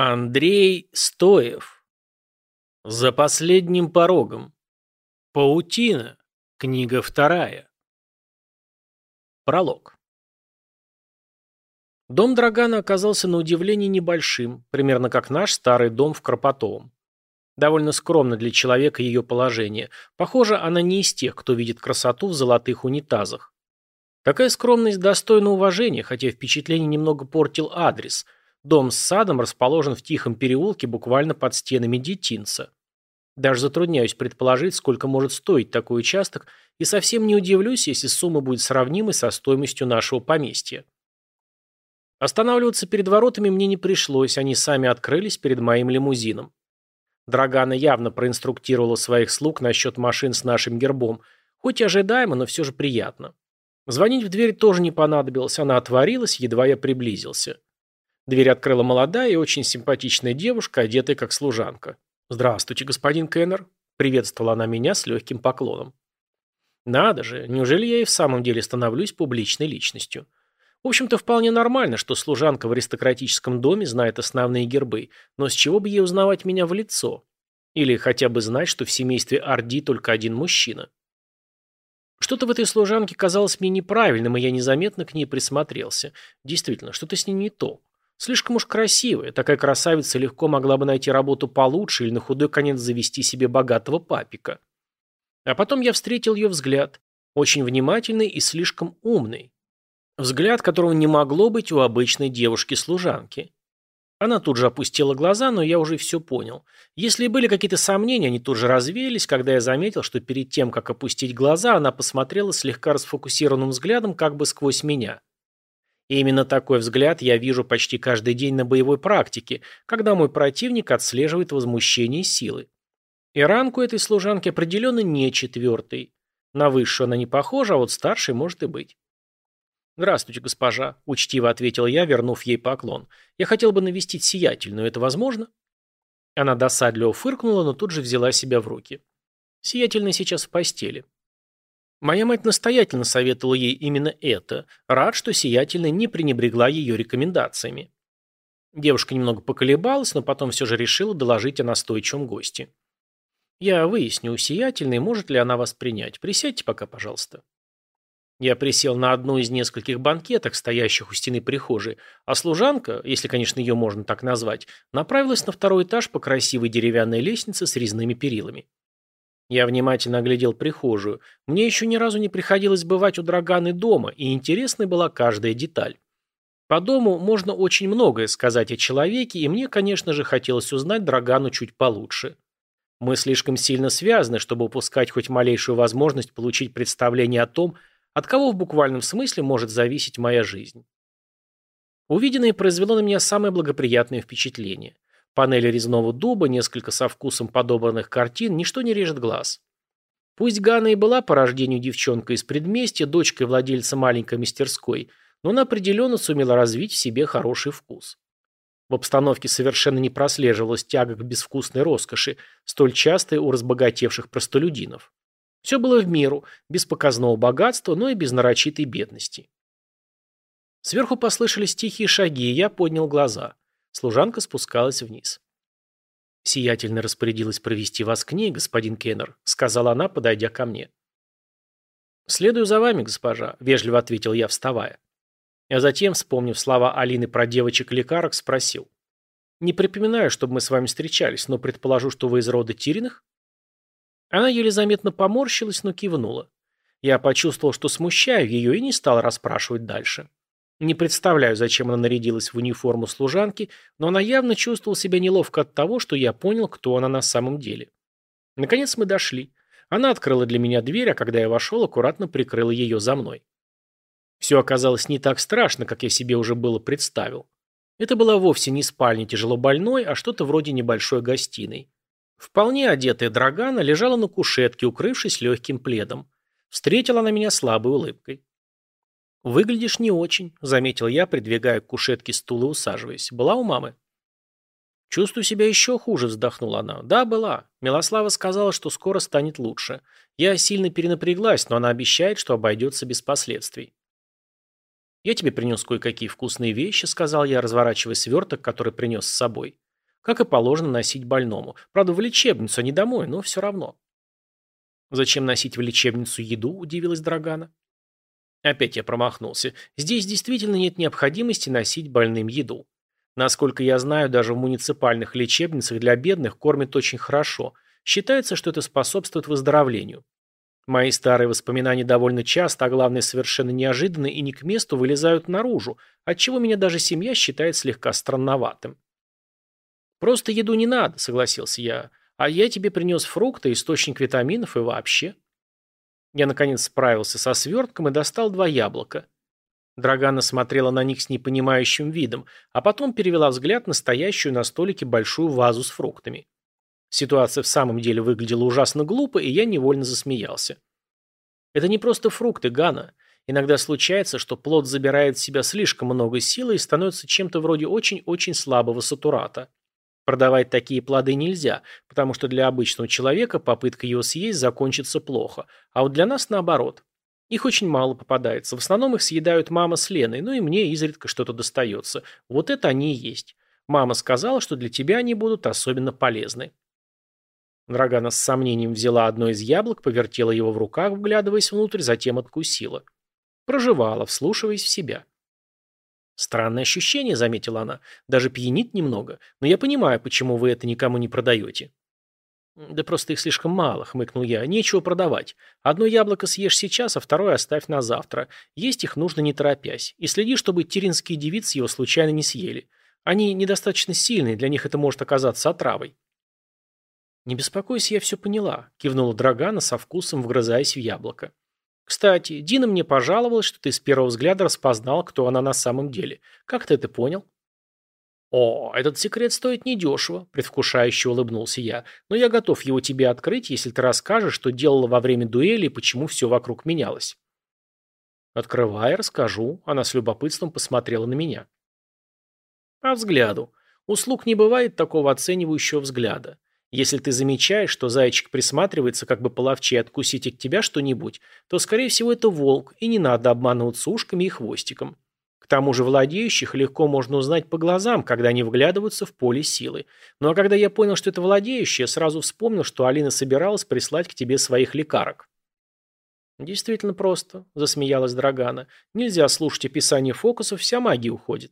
Андрей Стоев. За последним порогом. Паутина. Книга вторая. Пролог. Дом Драгана оказался на удивление небольшим, примерно как наш старый дом в Кропотовом. Довольно скромно для человека ее положение. Похоже, она не из тех, кто видит красоту в золотых унитазах. Такая скромность достойна уважения, хотя впечатление немного портил адрес – Дом с садом расположен в тихом переулке буквально под стенами детинца. Даже затрудняюсь предположить, сколько может стоить такой участок, и совсем не удивлюсь, если сумма будет сравнимой со стоимостью нашего поместья. Останавливаться перед воротами мне не пришлось, они сами открылись перед моим лимузином. Драгана явно проинструктировала своих слуг насчет машин с нашим гербом, хоть и ожидаемо, но все же приятно. Звонить в дверь тоже не понадобилось, она отворилась, едва я приблизился. Дверь открыла молодая и очень симпатичная девушка, одетая как служанка. «Здравствуйте, господин Кеннер», — приветствовала она меня с легким поклоном. «Надо же, неужели я и в самом деле становлюсь публичной личностью?» В общем-то, вполне нормально, что служанка в аристократическом доме знает основные гербы, но с чего бы ей узнавать меня в лицо? Или хотя бы знать, что в семействе Орди только один мужчина? Что-то в этой служанке казалось мне неправильным, и я незаметно к ней присмотрелся. Действительно, что-то с ней не то. Слишком уж красивая, такая красавица легко могла бы найти работу получше или на худой конец завести себе богатого папика. А потом я встретил ее взгляд, очень внимательный и слишком умный. Взгляд, которого не могло быть у обычной девушки-служанки. Она тут же опустила глаза, но я уже все понял. Если были какие-то сомнения, они тут же развеялись, когда я заметил, что перед тем, как опустить глаза, она посмотрела слегка расфокусированным взглядом как бы сквозь меня. И именно такой взгляд я вижу почти каждый день на боевой практике, когда мой противник отслеживает возмущение силы. И ранку этой служанки определенно не четвертый. На высшую она не похожа, а вот старшей может и быть. «Здравствуйте, госпожа», – учтиво ответил я, вернув ей поклон. «Я хотел бы навестить сиятельную. Это возможно?» Она досадливо фыркнула, но тут же взяла себя в руки. Сиятельная сейчас в постели. Моя мать настоятельно советовала ей именно это. Рад, что сиятельная не пренебрегла ее рекомендациями. Девушка немного поколебалась, но потом все же решила доложить о настойчивом госте. «Я выясню у сиятельной, может ли она вас принять. Присядьте пока, пожалуйста». Я присел на одну из нескольких банкеток, стоящих у стены прихожей, а служанка, если, конечно, ее можно так назвать, направилась на второй этаж по красивой деревянной лестнице с резными перилами. Я внимательно оглядел прихожую. Мне еще ни разу не приходилось бывать у Драганы дома, и интересной была каждая деталь. По дому можно очень многое сказать о человеке, и мне, конечно же, хотелось узнать Драгану чуть получше. Мы слишком сильно связаны, чтобы упускать хоть малейшую возможность получить представление о том, от кого в буквальном смысле может зависеть моя жизнь. Увиденное произвело на меня самое благоприятное впечатление – Панели резного дуба, несколько со вкусом подобранных картин, ничто не режет глаз. Пусть Ганна и была по рождению девчонкой из предместья, дочкой владельца маленькой мастерской, но она определенно сумела развить в себе хороший вкус. В обстановке совершенно не прослеживалась тяга к безвкусной роскоши, столь частой у разбогатевших простолюдинов. Все было в меру, без показного богатства, но и без нарочитой бедности. Сверху послышались тихие шаги, и я поднял глаза – Служанка спускалась вниз. «Сиятельно распорядилась провести вас к ней, господин Кеннер», — сказала она, подойдя ко мне. «Следую за вами, госпожа», — вежливо ответил я, вставая. А затем, вспомнив слова Алины про девочек-лекарок, спросил. «Не припоминаю, чтобы мы с вами встречались, но предположу, что вы из рода Тириных?» Она еле заметно поморщилась, но кивнула. Я почувствовал, что смущаю ее, и не стал расспрашивать дальше. Не представляю, зачем она нарядилась в униформу служанки, но она явно чувствовала себя неловко от того, что я понял, кто она на самом деле. Наконец мы дошли. Она открыла для меня дверь, а когда я вошел, аккуратно прикрыла ее за мной. Все оказалось не так страшно, как я себе уже было представил. Это была вовсе не спальня тяжело больной, а что-то вроде небольшой гостиной. Вполне одетая Драгана лежала на кушетке, укрывшись легким пледом. Встретила она меня слабой улыбкой. «Выглядишь не очень», — заметил я, придвигая к кушетке стул и усаживаясь. «Была у мамы?» «Чувствую себя еще хуже», — вздохнула она. «Да, была. Милослава сказала, что скоро станет лучше. Я сильно перенапряглась, но она обещает, что обойдется без последствий». «Я тебе принес кое-какие вкусные вещи», — сказал я, разворачивая сверток, который принес с собой. как и положено носить больному. Правда, в лечебницу, а не домой, но все равно. «Зачем носить в лечебницу еду?» – удивилась Драгана. Опять я промахнулся. Здесь действительно нет необходимости носить больным еду. Насколько я знаю, даже в муниципальных лечебницах для бедных кормят очень хорошо. Считается, что это способствует выздоровлению. Мои старые воспоминания довольно часто, а главное совершенно неожиданно и не к месту вылезают наружу, отчего меня даже семья считает слегка странноватым. «Просто еду не надо», — согласился я. «А я тебе принес фрукты, источник витаминов и вообще». Я, наконец, справился со свертком и достал два яблока. Драгана смотрела на них с непонимающим видом, а потом перевела взгляд на стоящую на столике большую вазу с фруктами. Ситуация в самом деле выглядела ужасно глупо, и я невольно засмеялся. Это не просто фрукты, Гана. Иногда случается, что плод забирает в себя слишком много силы и становится чем-то вроде очень-очень слабого сатурата. Продавать такие плоды нельзя, потому что для обычного человека попытка его съесть закончится плохо, а вот для нас наоборот. Их очень мало попадается, в основном их съедают мама с Леной, ну и мне изредка что-то достается. Вот это они и есть. Мама сказала, что для тебя они будут особенно полезны. Драгана с сомнением взяла одно из яблок, повертела его в руках, вглядываясь внутрь, затем откусила. Проживала, вслушиваясь в себя. «Странное ощущение», — заметила она. «Даже пьянит немного. Но я понимаю, почему вы это никому не продаете». «Да просто их слишком мало», — хмыкнул я. «Нечего продавать. Одно яблоко съешь сейчас, а второе оставь на завтра. Есть их нужно не торопясь. И следи, чтобы теринские девицы его случайно не съели. Они недостаточно сильные, для них это может оказаться отравой». «Не беспокойся, я все поняла», — кивнула Драгана со вкусом, вгрызаясь в яблоко. Кстати, Дина мне пожаловалась, что ты с первого взгляда распознал, кто она на самом деле. Как ты это понял? «О, этот секрет стоит недешево», – предвкушающе улыбнулся я. «Но я готов его тебе открыть, если ты расскажешь, что делала во время дуэли и почему все вокруг менялось». «Открывай, расскажу». Она с любопытством посмотрела на меня. «По взгляду. У слуг не бывает такого оценивающего взгляда. Если ты замечаешь, что зайчик присматривается, как бы половче откусить от тебя что-нибудь, то, скорее всего, это волк, и не надо обманываться ушками и хвостиком. К тому же владеющих легко можно узнать по глазам, когда они вглядываются в поле силы. Ну а когда я понял, что это владеющий, я сразу вспомнил, что Алина собиралась прислать к тебе своих лекарок. «Действительно просто», – засмеялась Драгана. «Нельзя слушать описание фокусов, вся магия уходит».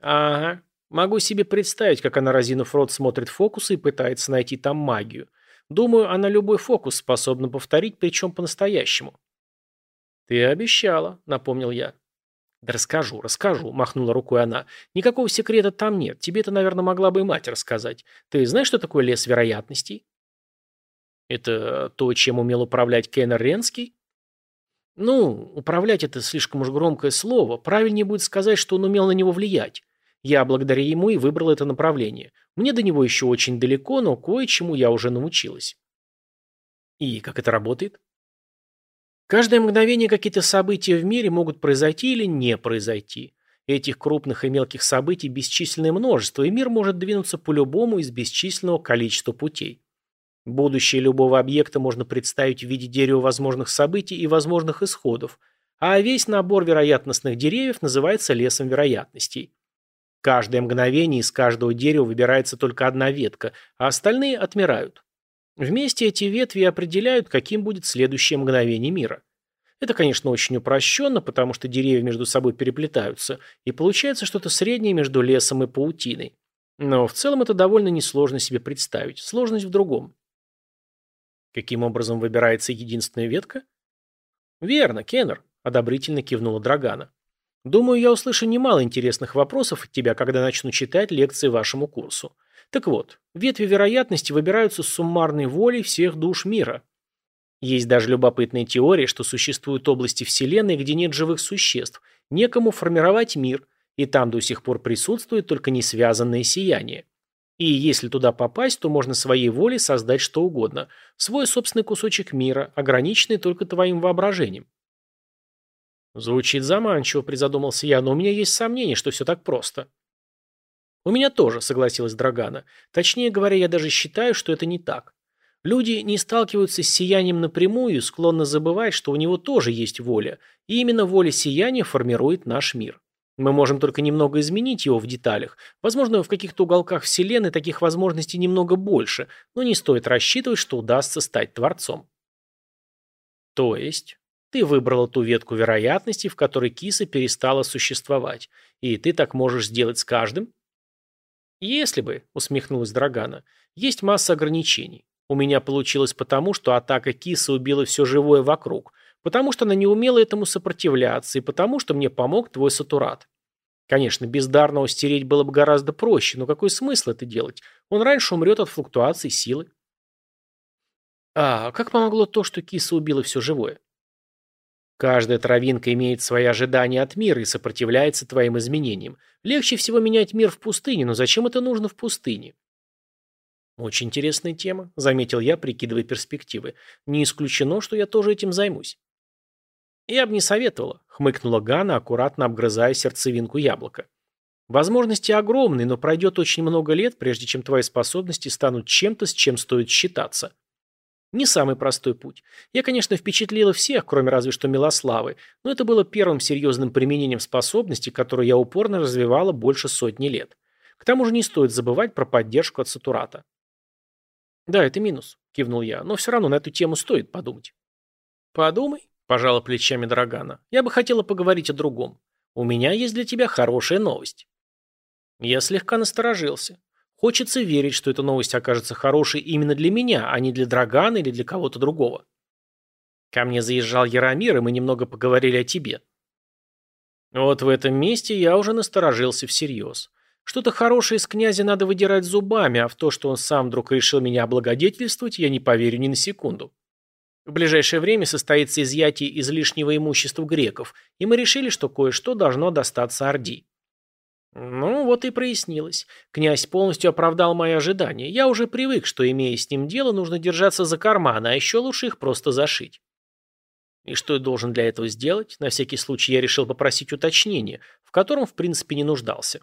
«Ага, Могу себе представить, как она, разинув рот, смотрит фокусы и пытается найти там магию. Думаю, она любой фокус способна повторить, причем по-настоящему. «Ты обещала», — напомнил я. «Да расскажу, расскажу», — махнула рукой она. «Никакого секрета там нет. Тебе это, наверное, могла бы и мать рассказать. Ты знаешь, что такое лес вероятностей?» «Это то, чем умел управлять Кеннер Ренский?» «Ну, управлять — это слишком уж громкое слово. Правильнее будет сказать, что он умел на него влиять. Я благодаря ему и выбрал это направление. Мне до него еще очень далеко, но кое-чему я уже научилась. И как это работает? Каждое мгновение какие-то события в мире могут произойти или не произойти. Этих крупных и мелких событий бесчисленное множество, и мир может двинуться по любому из бесчисленного количества путей. Будущее любого объекта можно представить в виде дерева возможных событий и возможных исходов, а весь набор вероятностных деревьев называется лесом вероятностей. Каждое мгновение из каждого дерева выбирается только одна ветка, а остальные отмирают. Вместе эти ветви определяют, каким будет следующее мгновение мира. Это, конечно, очень упрощенно, потому что деревья между собой переплетаются, и получается что-то среднее между лесом и паутиной. Но в целом это довольно несложно себе представить. Сложность в другом. Каким образом выбирается единственная ветка? Верно, Кеннер, одобрительно кивнула Драгана. Думаю, я услышу немало интересных вопросов от тебя, когда начну читать лекции вашему курсу. Так вот, ветви вероятности выбираются с суммарной волей всех душ мира. Есть даже любопытная теория, что существуют области Вселенной, где нет живых существ, некому формировать мир, и там до сих пор присутствует только несвязанное сияние. И если туда попасть, то можно своей волей создать что угодно, свой собственный кусочек мира, ограниченный только твоим воображением. Звучит заманчиво, призадумался я, но у меня есть сомнение, что все так просто. У меня тоже, согласилась Драгана. Точнее говоря, я даже считаю, что это не так. Люди не сталкиваются с сиянием напрямую и склонны забывать, что у него тоже есть воля, и именно воля сияния формирует наш мир. Мы можем только немного изменить его в деталях. Возможно, в каких-то уголках Вселенной таких возможностей немного больше, но не стоит рассчитывать, что удастся стать Творцом. То есть, ты выбрала ту ветку вероятности, в которой киса перестала существовать, и ты так можешь сделать с каждым? Если бы, усмехнулась Драгана, есть масса ограничений. У меня получилось потому, что атака кисы убила все живое вокруг, потому что она не умела этому сопротивляться, и потому что мне помог твой сатурат. Конечно, бездарного стереть было бы гораздо проще, но какой смысл это делать? Он раньше умрет от флуктуации силы. А как помогло то, что киса убила все живое? Каждая травинка имеет свои ожидания от мира и сопротивляется твоим изменениям. Легче всего менять мир в пустыне, но зачем это нужно в пустыне? Очень интересная тема, заметил я, прикидывая перспективы. Не исключено, что я тоже этим займусь. «Я бы не советовала», — хмыкнула Гана, аккуратно обгрызая сердцевинку яблока. «Возможности огромные, но пройдет очень много лет, прежде чем твои способности станут чем-то, с чем стоит считаться. Не самый простой путь. Я, конечно, впечатлила всех, кроме разве что Милославы, но это было первым серьезным применением способности, которую я упорно развивала больше сотни лет. К тому же не стоит забывать про поддержку от Сатурата». «Да, это минус», — кивнул я, — «но все равно на эту тему стоит подумать». «Подумай», Пожала плечами Драгана. Я бы хотела поговорить о другом. У меня есть для тебя хорошая новость. Я слегка насторожился. Хочется верить, что эта новость окажется хорошей именно для меня, а не для Драгана или для кого-то другого. Ко мне заезжал Яромир, и мы немного поговорили о тебе. Вот в этом месте я уже насторожился всерьез. Что-то хорошее из князя надо выдирать зубами, а в то, что он сам вдруг решил меня облагодетельствовать, я не поверю ни на секунду. В ближайшее время состоится изъятие излишнего имущества греков, и мы решили, что кое-что должно достаться Орди. Ну, вот и прояснилось. Князь полностью оправдал мои ожидания. Я уже привык, что, имея с ним дело, нужно держаться за карманы, а еще лучше их просто зашить. И что я должен для этого сделать? На всякий случай я решил попросить уточнения, в котором, в принципе, не нуждался.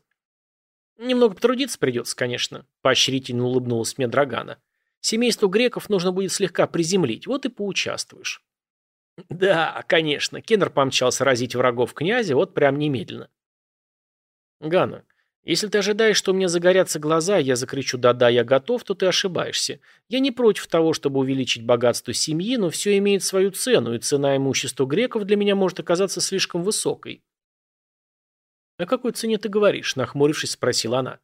Немного потрудиться придется, конечно, поощрительно улыбнулась мне Драгана. Семейству греков нужно будет слегка приземлить, вот и поучаствуешь. Да, конечно, Кеннер помчался разить врагов князя, вот прям немедленно. Гана, если ты ожидаешь, что у меня загорятся глаза, я закричу «да-да, я готов», то ты ошибаешься. Я не против того, чтобы увеличить богатство семьи, но все имеет свою цену, и цена имущества греков для меня может оказаться слишком высокой. «О какой цене ты говоришь?» – нахмурившись, спросила она.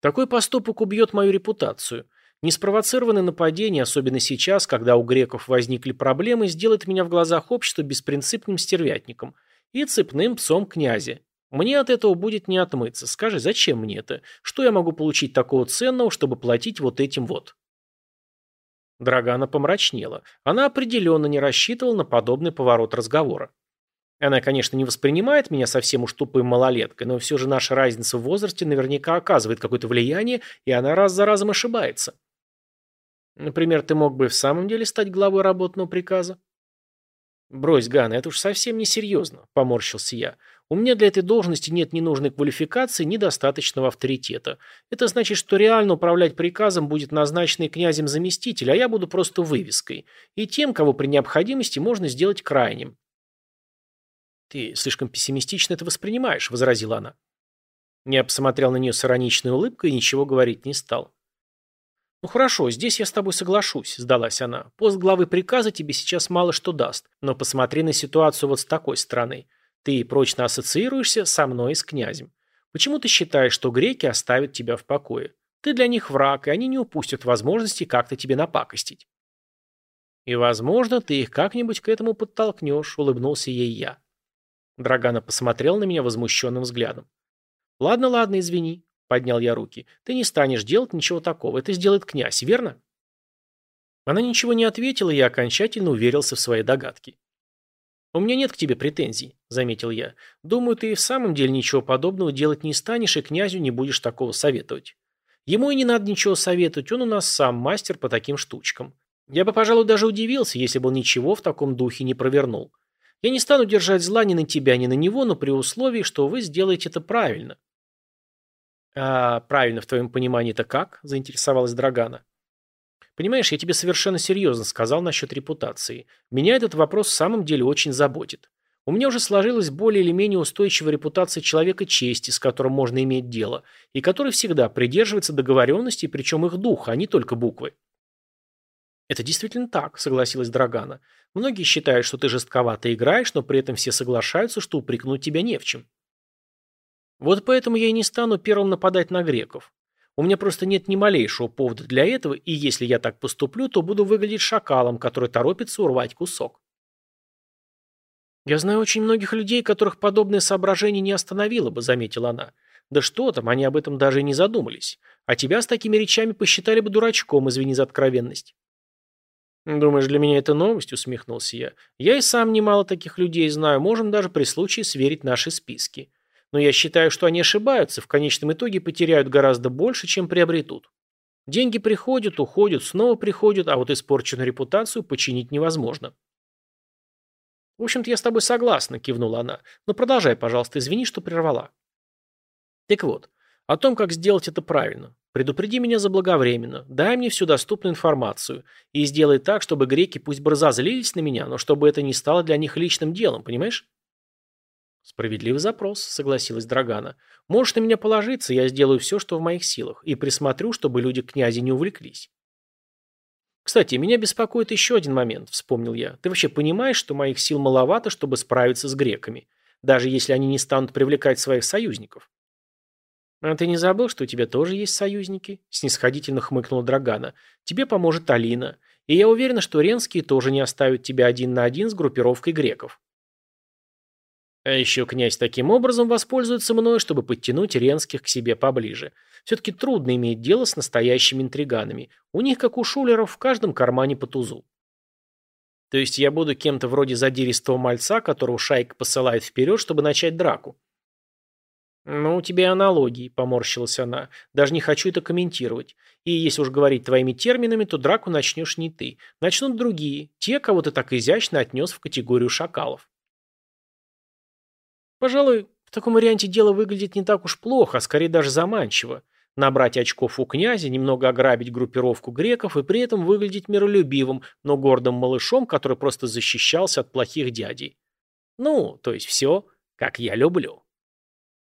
«Такой поступок убьет мою репутацию. Неспровоцированное нападение, особенно сейчас, когда у греков возникли проблемы, сделает меня в глазах общества беспринципным стервятником и цепным псом князя. Мне от этого будет не отмыться. Скажи, зачем мне это? Что я могу получить такого ценного, чтобы платить вот этим вот? Драгана помрачнела. Она определенно не рассчитывала на подобный поворот разговора. Она, конечно, не воспринимает меня совсем уж тупой малолеткой, но все же наша разница в возрасте наверняка оказывает какое-то влияние, и она раз за разом ошибается. Например, ты мог бы в самом деле стать главой работного приказа? Брось, Ган, это уж совсем несерьезно, поморщился я. У меня для этой должности нет ни нужной квалификации, ни достаточного авторитета. Это значит, что реально управлять приказом будет назначенный князем заместитель, а я буду просто вывеской. И тем, кого при необходимости можно сделать крайним. Ты слишком пессимистично это воспринимаешь, возразила она. Я посмотрел на нее с ироничной улыбкой и ничего говорить не стал. «Ну хорошо, здесь я с тобой соглашусь», – сдалась она. «Пост главы приказа тебе сейчас мало что даст, но посмотри на ситуацию вот с такой стороны. Ты прочно ассоциируешься со мной и с князем. Почему ты считаешь, что греки оставят тебя в покое? Ты для них враг, и они не упустят возможности как-то тебе напакостить». «И, возможно, ты их как-нибудь к этому подтолкнешь», – улыбнулся ей я. Драгана посмотрел на меня возмущенным взглядом. «Ладно, ладно, извини. Поднял я руки. Ты не станешь делать ничего такого. Это сделает князь, верно? Она ничего не ответила, и я окончательно уверился в своей догадке. «У меня нет к тебе претензий», — заметил я. «Думаю, ты и в самом деле ничего подобного делать не станешь, и князю не будешь такого советовать. Ему и не надо ничего советовать, он у нас сам мастер по таким штучкам. Я бы, пожалуй, даже удивился, если бы он ничего в таком духе не провернул. Я не стану держать зла ни на тебя, ни на него, но при условии, что вы сделаете это правильно. «А правильно в твоем понимании это как?» – заинтересовалась Драгана. «Понимаешь, я тебе совершенно серьезно сказал насчет репутации. Меня этот вопрос в самом деле очень заботит. У меня уже сложилась более или менее устойчивая репутация человека чести, с которым можно иметь дело, и который всегда придерживается договоренностей, причем их духа, а не только буквы. «Это действительно так», — согласилась Драгана. «Многие считают, что ты жестковато играешь, но при этом все соглашаются, что упрекнуть тебя не в чем». «Вот поэтому я и не стану первым нападать на греков. У меня просто нет ни малейшего повода для этого, и если я так поступлю, то буду выглядеть шакалом, который торопится урвать кусок». «Я знаю очень многих людей, которых подобное соображение не остановило бы», — заметила она. «Да что там, они об этом даже и не задумались. А тебя с такими речами посчитали бы дурачком, извини за откровенность». «Думаешь, для меня это новость?» — усмехнулся я. «Я и сам немало таких людей знаю, можем даже при случае сверить наши списки. Но я считаю, что они ошибаются, в конечном итоге потеряют гораздо больше, чем приобретут. Деньги приходят, уходят, снова приходят, а вот испорченную репутацию починить невозможно». «В общем-то, я с тобой согласна», — кивнула она. «Но продолжай, пожалуйста, извини, что прервала». Так вот, о том, как сделать это правильно. Предупреди меня заблаговременно, дай мне всю доступную информацию и сделай так, чтобы греки пусть бы разозлились на меня, но чтобы это не стало для них личным делом, понимаешь? Справедливый запрос, согласилась Драгана. Можешь на меня положиться, я сделаю все, что в моих силах, и присмотрю, чтобы люди князя не увлеклись. Кстати, меня беспокоит еще один момент, вспомнил я. Ты вообще понимаешь, что моих сил маловато, чтобы справиться с греками, даже если они не станут привлекать своих союзников? А ты не забыл, что у тебя тоже есть союзники? Снисходительно хмыкнула Драгана. Тебе поможет Алина. И я уверена, что Ренские тоже не оставят тебя один на один с группировкой греков. А еще князь таким образом воспользуется мной, чтобы подтянуть Ренских к себе поближе. Все-таки трудно иметь дело с настоящими интриганами. У них, как у шулеров, в каждом кармане по тузу. То есть я буду кем-то вроде задиристого мальца, которого шайка посылает вперед, чтобы начать драку. «Ну, у тебя аналогии», — поморщилась она. «Даже не хочу это комментировать. И если уж говорить твоими терминами, то драку начнешь не ты. Начнут другие, те, кого ты так изящно отнес в категорию шакалов». Пожалуй, в таком варианте дело выглядит не так уж плохо, а скорее даже заманчиво. Набрать очков у князя, немного ограбить группировку греков и при этом выглядеть миролюбивым, но гордым малышом, который просто защищался от плохих дядей. Ну, то есть все, как я люблю.